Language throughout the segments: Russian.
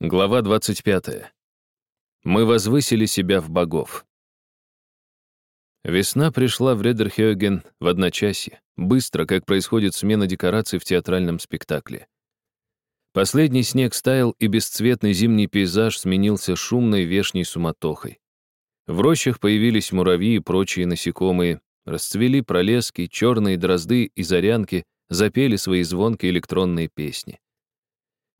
Глава 25. Мы возвысили себя в богов. Весна пришла в Редерхёген в одночасье, быстро, как происходит смена декораций в театральном спектакле. Последний снег стаял, и бесцветный зимний пейзаж сменился шумной вешней суматохой. В рощах появились муравьи и прочие насекомые, расцвели пролески, черные дрозды и зарянки запели свои звонкие электронные песни.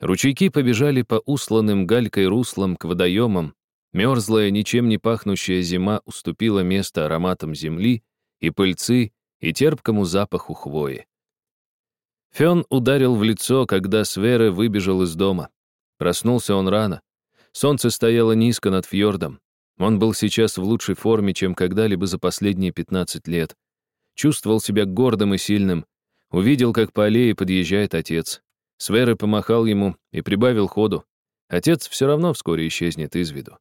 Ручейки побежали по усланным галькой руслам к водоемам, мерзлая, ничем не пахнущая зима уступила место ароматам земли и пыльцы и терпкому запаху хвои. Фен ударил в лицо, когда Свере выбежал из дома. Проснулся он рано. Солнце стояло низко над фьордом. Он был сейчас в лучшей форме, чем когда-либо за последние 15 лет. Чувствовал себя гордым и сильным. Увидел, как по аллее подъезжает отец. Сверы помахал ему и прибавил ходу. Отец все равно вскоре исчезнет из виду.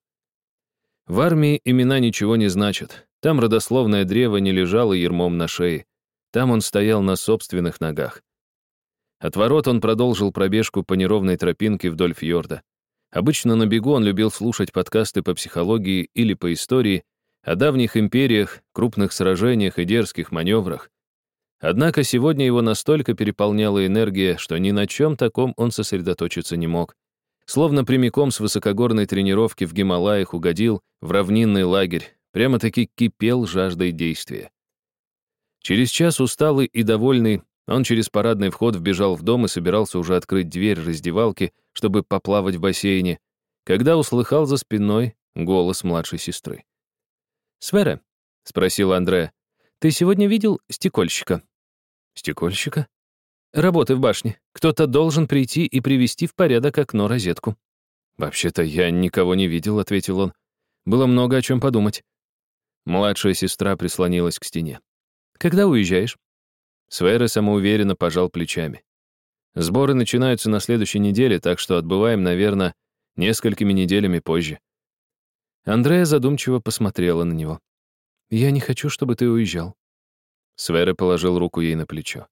В армии имена ничего не значат. Там родословное древо не лежало ермом на шее. Там он стоял на собственных ногах. От ворот он продолжил пробежку по неровной тропинке вдоль фьорда. Обычно на бегу он любил слушать подкасты по психологии или по истории, о давних империях, крупных сражениях и дерзких маневрах. Однако сегодня его настолько переполняла энергия, что ни на чем таком он сосредоточиться не мог. Словно прямиком с высокогорной тренировки в Гималаях угодил в равнинный лагерь, прямо-таки кипел жаждой действия. Через час усталый и довольный, он через парадный вход вбежал в дом и собирался уже открыть дверь раздевалки, чтобы поплавать в бассейне, когда услыхал за спиной голос младшей сестры. «Свера?» — спросил Андре. «Ты сегодня видел стекольщика?» Стекольщика? Работы в башне. Кто-то должен прийти и привести в порядок окно-розетку. «Вообще-то я никого не видел», — ответил он. «Было много о чем подумать». Младшая сестра прислонилась к стене. «Когда уезжаешь?» Свейра самоуверенно пожал плечами. «Сборы начинаются на следующей неделе, так что отбываем, наверное, несколькими неделями позже». Андрея задумчиво посмотрела на него. «Я не хочу, чтобы ты уезжал. Свера положил руку ей на плечо.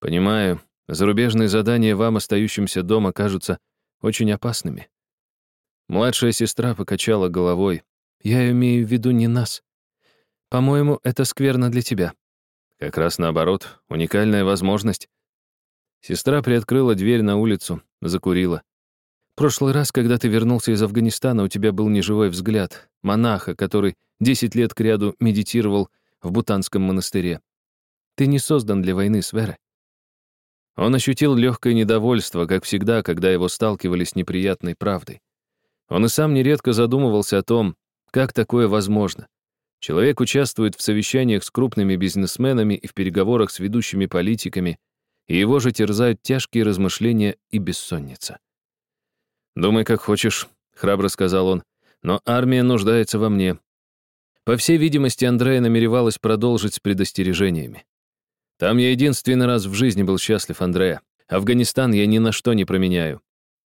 «Понимаю, зарубежные задания вам, остающимся дома, кажутся очень опасными». Младшая сестра покачала головой. «Я имею в виду не нас. По-моему, это скверно для тебя». «Как раз наоборот, уникальная возможность». Сестра приоткрыла дверь на улицу, закурила. «Прошлый раз, когда ты вернулся из Афганистана, у тебя был неживой взгляд, монаха, который десять лет кряду медитировал в Бутанском монастыре. Ты не создан для войны, Свера. Он ощутил легкое недовольство, как всегда, когда его сталкивали с неприятной правдой. Он и сам нередко задумывался о том, как такое возможно. Человек участвует в совещаниях с крупными бизнесменами и в переговорах с ведущими политиками, и его же терзают тяжкие размышления и бессонница. «Думай, как хочешь», — храбро сказал он, «но армия нуждается во мне. По всей видимости, Андрея намеревалась продолжить с предостережениями. Там я единственный раз в жизни был счастлив, Андрея. Афганистан я ни на что не променяю.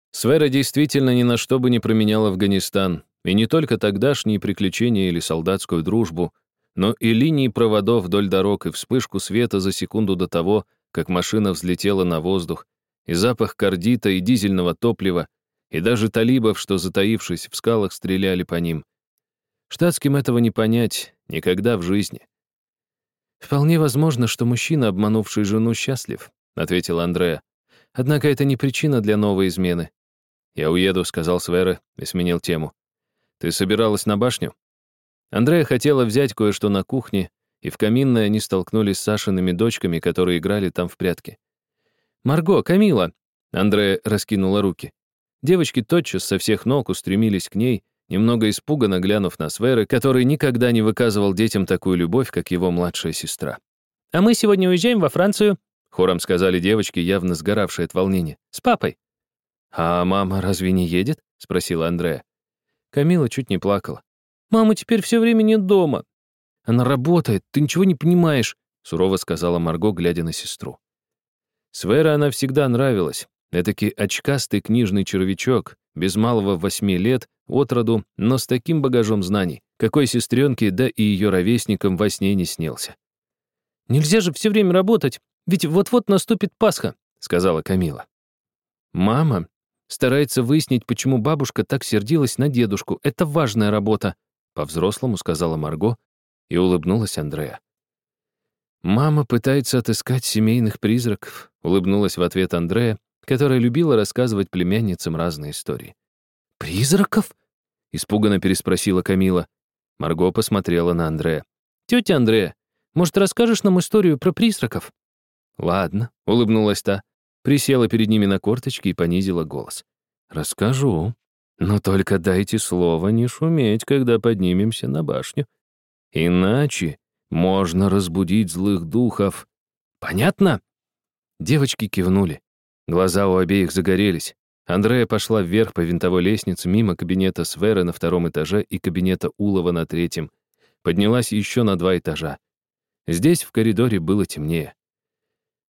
Свера действительно ни на что бы не променял Афганистан. И не только тогдашние приключения или солдатскую дружбу, но и линии проводов вдоль дорог и вспышку света за секунду до того, как машина взлетела на воздух, и запах кардита и дизельного топлива, и даже талибов, что, затаившись в скалах, стреляли по ним. Штатским этого не понять никогда в жизни. «Вполне возможно, что мужчина, обманувший жену, счастлив», — ответил Андреа. «Однако это не причина для новой измены». «Я уеду», — сказал Свера и сменил тему. «Ты собиралась на башню?» Андрея хотела взять кое-что на кухне, и в каминной они столкнулись с Сашиными дочками, которые играли там в прятки. «Марго, Камила!» — Андрея раскинула руки. Девочки тотчас со всех ног устремились к ней, немного испуганно глянув на Свера, который никогда не выказывал детям такую любовь, как его младшая сестра. «А мы сегодня уезжаем во Францию», — хором сказали девочки, явно сгоравшие от волнения. «С папой». «А мама разве не едет?» — спросила Андрея. Камила чуть не плакала. «Мама теперь все время не дома». «Она работает, ты ничего не понимаешь», — сурово сказала Марго, глядя на сестру. Свера она всегда нравилась. Этакий очкастый книжный червячок, без малого восьми лет, от роду, но с таким багажом знаний, какой сестренке, да и ее ровесникам во сне не снился. «Нельзя же все время работать, ведь вот-вот наступит Пасха», — сказала Камила. «Мама», — Старается выяснить, почему бабушка так сердилась на дедушку. Это важная работа», — по-взрослому сказала Марго и улыбнулась Андрея. «Мама пытается отыскать семейных призраков», — улыбнулась в ответ Андрея, которая любила рассказывать племянницам разные истории. «Призраков?» — испуганно переспросила Камила. Марго посмотрела на Андрея. «Тетя Андрея, может, расскажешь нам историю про призраков?» «Ладно», — улыбнулась та, присела перед ними на корточки и понизила голос. «Расскажу. Но только дайте слово не шуметь, когда поднимемся на башню. Иначе можно разбудить злых духов. Понятно?» Девочки кивнули. Глаза у обеих загорелись. Андрея пошла вверх по винтовой лестнице мимо кабинета Сверы на втором этаже и кабинета Улова на третьем. Поднялась еще на два этажа. Здесь в коридоре было темнее.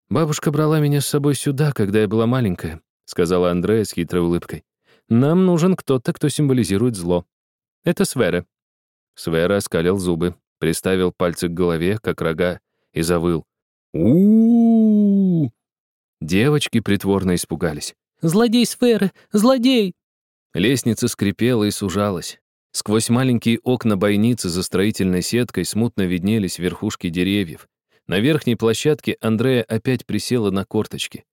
«Бабушка брала меня с собой сюда, когда я была маленькая», сказала Андрея с хитрой улыбкой. «Нам нужен кто-то, кто символизирует зло. Это Свера». Свера оскалил зубы, приставил пальцы к голове, как рога, и завыл. у, -у, -у, Девочки притворно испугались. «Злодей Сферы! Злодей!» Лестница скрипела и сужалась. Сквозь маленькие окна бойницы за строительной сеткой смутно виднелись верхушки деревьев. На верхней площадке Андрея опять присела на корточки.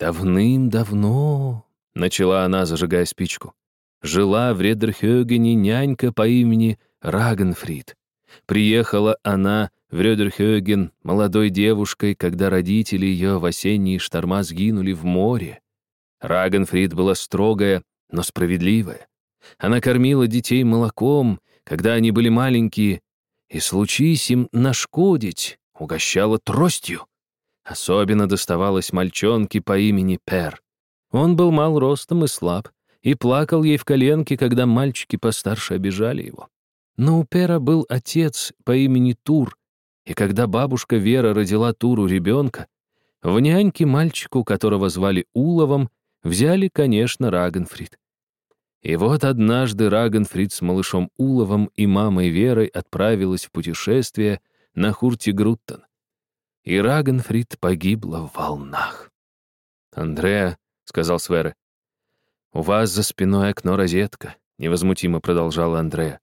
«Давным-давно», — начала она, зажигая спичку, «жила в Редерхёгене нянька по имени Рагенфрид. Приехала она в Рёдерхёген молодой девушкой, когда родители ее в осенние шторма сгинули в море. Рагенфрид была строгая, но справедливая. Она кормила детей молоком, когда они были маленькие, и, случись им нашкодить, угощала тростью. Особенно доставалось мальчонке по имени Пер. Он был мал ростом и слаб, и плакал ей в коленке, когда мальчики постарше обижали его. Но у Пера был отец по имени Тур, и когда бабушка Вера родила Туру ребенка, в няньке мальчику, которого звали Уловом, взяли, конечно, Рагенфрид. И вот однажды Рагенфрид с малышом Уловом и мамой Верой отправилась в путешествие на Хуртигруттен. И Рагенфрид погибла в волнах. «Андреа», — сказал Свере, — «у вас за спиной окно-розетка», — невозмутимо продолжала Андреа.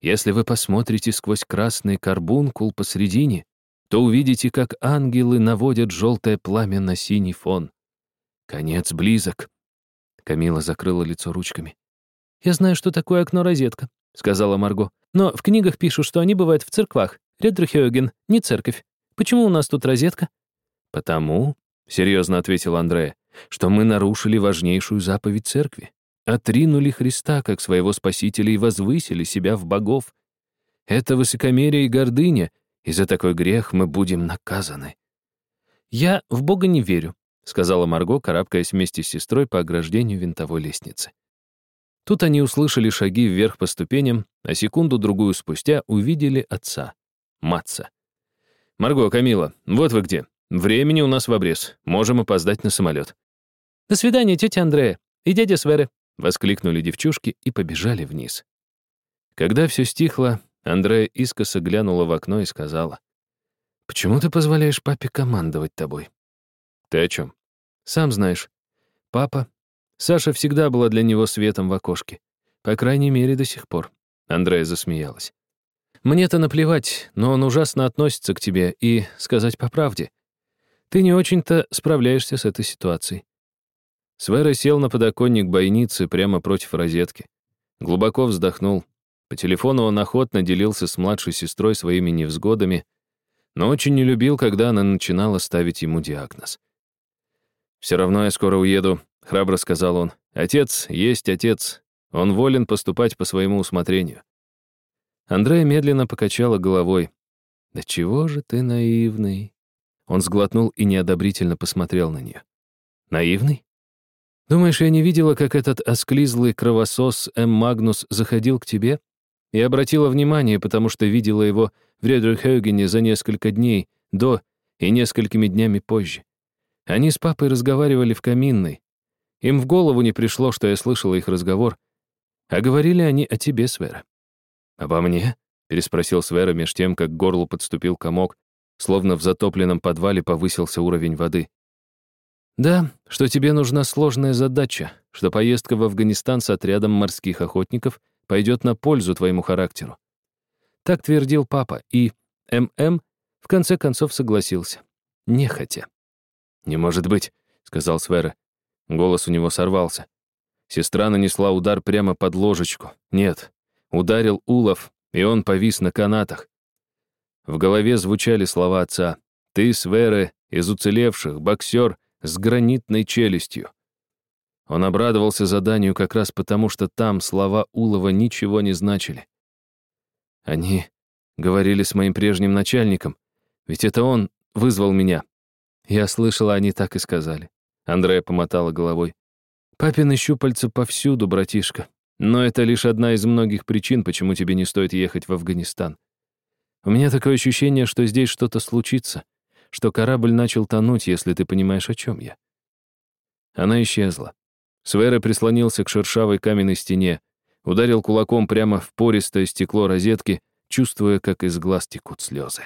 «Если вы посмотрите сквозь красный карбункул посредине, то увидите, как ангелы наводят желтое пламя на синий фон. Конец близок». Камила закрыла лицо ручками. «Я знаю, что такое окно-розетка», — сказала Марго. «Но в книгах пишут, что они бывают в церквах. Редрхёген, не церковь. Почему у нас тут розетка?» «Потому», — серьезно ответил Андрея, «что мы нарушили важнейшую заповедь церкви. Отринули Христа как своего спасителя и возвысили себя в богов. Это высокомерие и гордыня, и за такой грех мы будем наказаны». «Я в Бога не верю», — сказала Марго, карабкаясь вместе с сестрой по ограждению винтовой лестницы. Тут они услышали шаги вверх по ступеням, а секунду-другую спустя увидели отца, Матца. «Марго, Камила, вот вы где. Времени у нас в обрез. Можем опоздать на самолет». «До свидания, тетя Андрея и дядя Сверы», — воскликнули девчушки и побежали вниз. Когда все стихло, Андрея искоса глянула в окно и сказала, «Почему ты позволяешь папе командовать тобой?» «Ты о чем?» «Сам знаешь. Папа Саша всегда была для него светом в окошке. По крайней мере, до сих пор. Андрея засмеялась. «Мне-то наплевать, но он ужасно относится к тебе, и, сказать по правде, ты не очень-то справляешься с этой ситуацией». Свера сел на подоконник бойницы прямо против розетки. Глубоко вздохнул. По телефону он охотно делился с младшей сестрой своими невзгодами, но очень не любил, когда она начинала ставить ему диагноз. «Все равно я скоро уеду», — храбро сказал он. «Отец есть отец. Он волен поступать по своему усмотрению». Андрея медленно покачала головой. «Да чего же ты наивный?» Он сглотнул и неодобрительно посмотрел на нее. «Наивный? Думаешь, я не видела, как этот осклизлый кровосос М. Магнус заходил к тебе? Я обратила внимание, потому что видела его в Редерхёгене за несколько дней до и несколькими днями позже. Они с папой разговаривали в каминной, им в голову не пришло, что я слышала их разговор. А говорили они о тебе, Свера. «Обо мне?» — переспросил Свера меж тем, как к горлу подступил комок, словно в затопленном подвале повысился уровень воды. Да, что тебе нужна сложная задача, что поездка в Афганистан с отрядом морских охотников пойдет на пользу твоему характеру. Так твердил папа, и ММ в конце концов согласился. Нехотя. «Не может быть», — сказал Свера. Голос у него сорвался. Сестра нанесла удар прямо под ложечку. Нет, ударил Улов, и он повис на канатах. В голове звучали слова отца. «Ты, Свере, из уцелевших, боксер с гранитной челюстью». Он обрадовался заданию как раз потому, что там слова Улова ничего не значили. Они говорили с моим прежним начальником, ведь это он вызвал меня. Я слышала, они так и сказали. Андрея помотала головой. Папины щупальца повсюду, братишка. Но это лишь одна из многих причин, почему тебе не стоит ехать в Афганистан. У меня такое ощущение, что здесь что-то случится, что корабль начал тонуть, если ты понимаешь, о чем я. Она исчезла. Свера прислонился к шершавой каменной стене, ударил кулаком прямо в пористое стекло розетки, чувствуя, как из глаз текут слезы.